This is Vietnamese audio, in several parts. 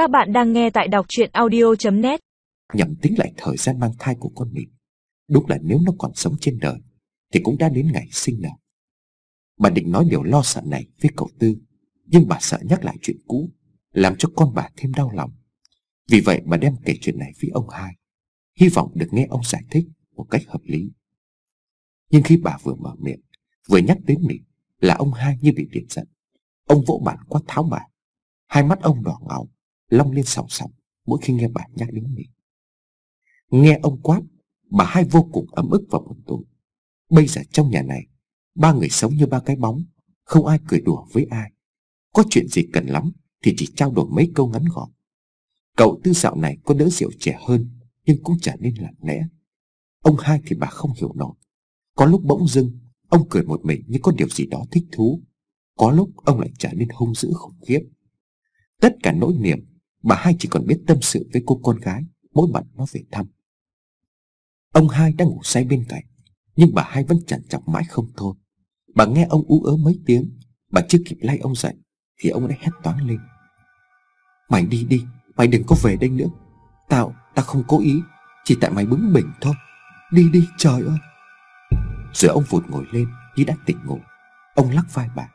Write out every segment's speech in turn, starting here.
Các bạn đang nghe tại đọc truyện audio.net nhằm tính lại thời gian mang thai của con mình. Đúng là nếu nó còn sống trên đời thì cũng đã đến ngày sinh nở. Bà định nói điều lo sợ này với cậu Tư, nhưng bà sợ nhắc lại chuyện cũ, làm cho con bà thêm đau lòng. Vì vậy bà đem kể chuyện này với ông hai, hy vọng được nghe ông giải thích một cách hợp lý. Nhưng khi bà vừa mở miệng, vừa nhắc đến mình, là ông hai như bị điện giận. Ông vỗ bàn quát tháo bà. Hai mắt ông đỏ ngầu, long lên sòng sòng mỗi khi nghe bà nhắc đến mình. Nghe ông quát, bà hai vô cùng ấm ức và buồn tủi. Bây giờ trong nhà này, ba người sống như ba cái bóng, không ai cười đùa với ai. Có chuyện gì cần lắm thì chỉ trao đổi mấy câu ngắn gọn. Cậu tư dạo này có đỡ rượu trẻ hơn, nhưng cũng trở nên lặng lẽ. Ông hai thì bà không hiểu nổi. Có lúc bỗng dưng, ông cười một mình như có điều gì đó thích thú. Có lúc ông lại trở nên hung dữ khủng khiếp. Tất cả nỗi niềm, bà hai chỉ còn biết tâm sự với cô con gái mỗi lần nó về thăm. Ông hai đang ngủ say bên cạnh, nhưng bà hai vẫn chẳng chọc mãi không thôi. Bà nghe ông ú ớ mấy tiếng, bà chưa kịp lay ông dậy, thì ông đã hét toáng lên. Mày đi đi, mày đừng có về đây nữa. Tao, tao không cố ý, chỉ tại mày bướng bỉnh thôi. Đi đi, trời ơi. Rồi ông vụt ngồi lên như đã tỉnh ngủ. Ông lắc vai bà.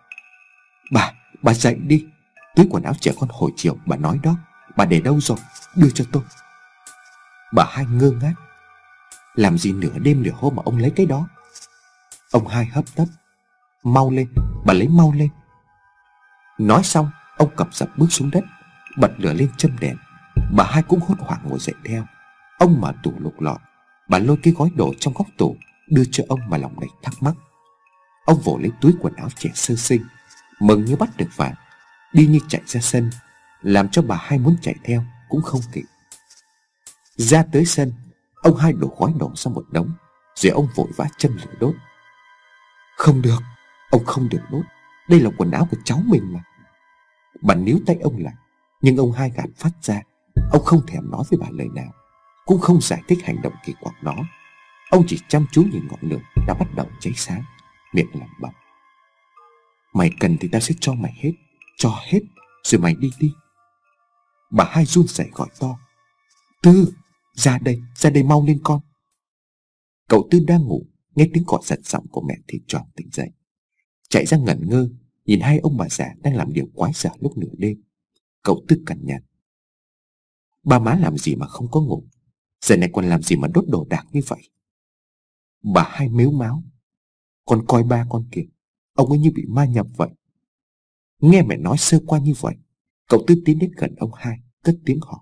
Bà, bà dậy đi. Túi quần áo trẻ con hồi chiều bà nói đó. Bà để đâu rồi, đưa cho tôi. Bà hai ngơ ngác. Làm gì nửa đêm nửa hôm mà ông lấy cái đó? Ông hai hấp tấp. Mau lên Bà lấy mau lên. Nói xong Ông cập dập bước xuống đất Bật lửa lên châm đèn. Bà hai cũng hốt hoảng ngồi dậy theo. Ông mở tủ lục lọi Bà lôi cái gói đồ trong góc tủ Đưa cho ông mà lòng đầy thắc mắc. Ông vỗ lấy túi quần áo trẻ sơ sinh Mừng như bắt được vàng Đi như chạy ra sân. Làm cho bà hai muốn chạy theo Cũng không kịp. Ra tới sân, Ông hai đổ khói nổ ra một đống, Rồi ông vội vã châm lửa đốt. Không được, Ông không được đốt. Đây là quần áo của cháu mình mà. Bà níu tay ông lại, Nhưng ông hai gạt phát ra. Ông không thèm nói với bà lời nào, Cũng không giải thích hành động kỳ quặc đó. Ông chỉ chăm chú nhìn ngọn lửa Đã bắt đầu cháy sáng, Miệng lẩm bẩm. Mày cần thì tao sẽ cho mày hết, Cho hết, Rồi mày đi đi. Bà hai run rẩy gọi to. Tư ra đây, ra đây mau lên con. Cậu Tư đang ngủ Nghe tiếng gọi giật giọng của mẹ thì tròn tỉnh dậy. Chạy ra ngẩn ngơ Nhìn hai ông bà già đang làm điều quái dở lúc nửa đêm. Cậu Tư cằn nhằn. Ba má làm gì mà không có ngủ? Giờ này còn làm gì mà đốt đồ đạc như vậy? Bà hai mếu máu. Con coi ba con kìa Ông ấy như bị ma nhập vậy. Nghe mẹ nói sơ qua như vậy Cậu Tư tiến đến gần ông hai. Cất tiếng hỏi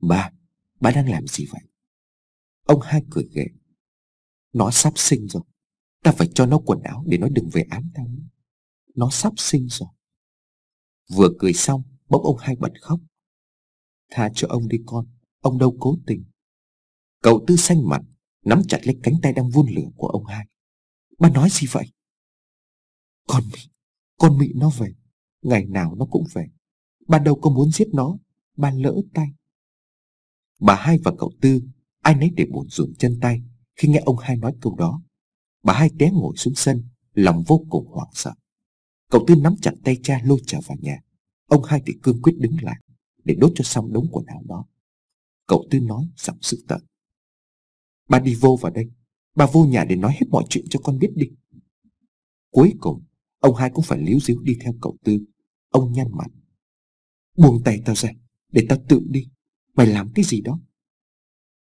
Ba, ba đang làm gì vậy? Ông hai cười ghệ. Nó sắp sinh rồi. Ta phải cho nó quần áo để nó đừng về ám ta. Nó sắp sinh rồi. Vừa cười xong, bỗng ông hai bật khóc. Tha cho ông đi con, ông đâu cố tình. Cậu tư xanh mặt, nắm chặt lấy cánh tay đang vun lửa của ông hai. Ba nói gì vậy? Con Mị, con Mị nó về. Ngày nào nó cũng về ban đâu có muốn giết nó. Bà lỡ tay. Bà hai và cậu Tư, Ai nấy để buồn rùn chân tay Khi nghe ông hai nói câu đó. Bà hai té ngồi xuống sân, Lòng vô cùng hoảng sợ. Cậu Tư nắm chặt tay cha lôi trở vào nhà. Ông hai thì cương quyết đứng lại Để đốt cho xong đống quần áo đó. Cậu Tư nói giọng sự tợn. Ba đi vô vào đây. Ba vô nhà để nói hết mọi chuyện cho con biết đi. Cuối cùng, Ông hai cũng phải líu díu đi theo cậu Tư. Ông nhăn mặt. Buông tay tao ra Để tao tự đi. Mày làm cái gì đó?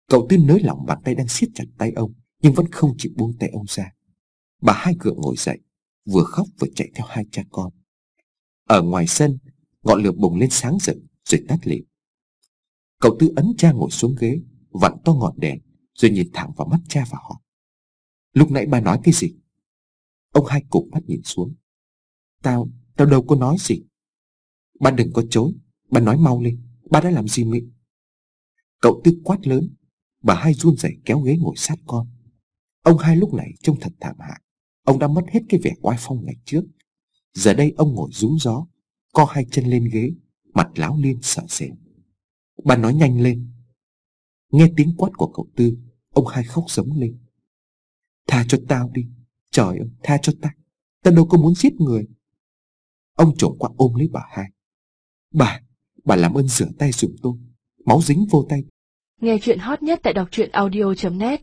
Cậu Tư nới lỏng bàn tay đang siết chặt tay ông Nhưng vẫn không chịu buông tay ông ra. Bà hai cửa ngồi dậy Vừa khóc vừa chạy theo hai cha con. Ở ngoài sân Ngọn lửa bùng lên sáng rực Rồi tắt lịm. Cậu Tư ấn cha ngồi xuống ghế Vặn to ngọn đèn Rồi nhìn thẳng vào mắt cha và họ. Lúc nãy ba nói cái gì? Ông hai cục mắt nhìn xuống. Tao, tao đâu có nói gì. Ba đừng có chối bà nói mau lên Ba đã làm gì mị Cậu Tư quát lớn Bà hai run rẩy kéo ghế ngồi sát con. Ông hai lúc này trông thật thảm hại. Ông đã mất hết cái vẻ oai phong ngày trước. Giờ đây ông ngồi rúng gió Co hai chân lên ghế Mặt láo liên sợ sệt. Bà nói nhanh lên. Nghe tiếng quát của cậu Tư Ông hai khóc giống lên. Tha cho tao đi. Trời ơi tha cho tao, tao đâu có muốn giết người. Ông trộm qua ôm lấy bà hai. Bà, Bà làm ơn rửa tay giùm tôi. Máu dính vô tay. Nghe chuyện hot nhất tại đọc truyện audio.net